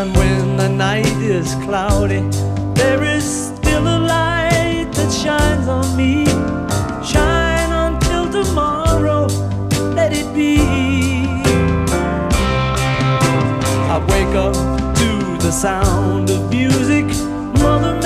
And when the night is cloudy There is still a light that shines on me. Shine until tomorrow, let it be. I wake up to the sound of music Mother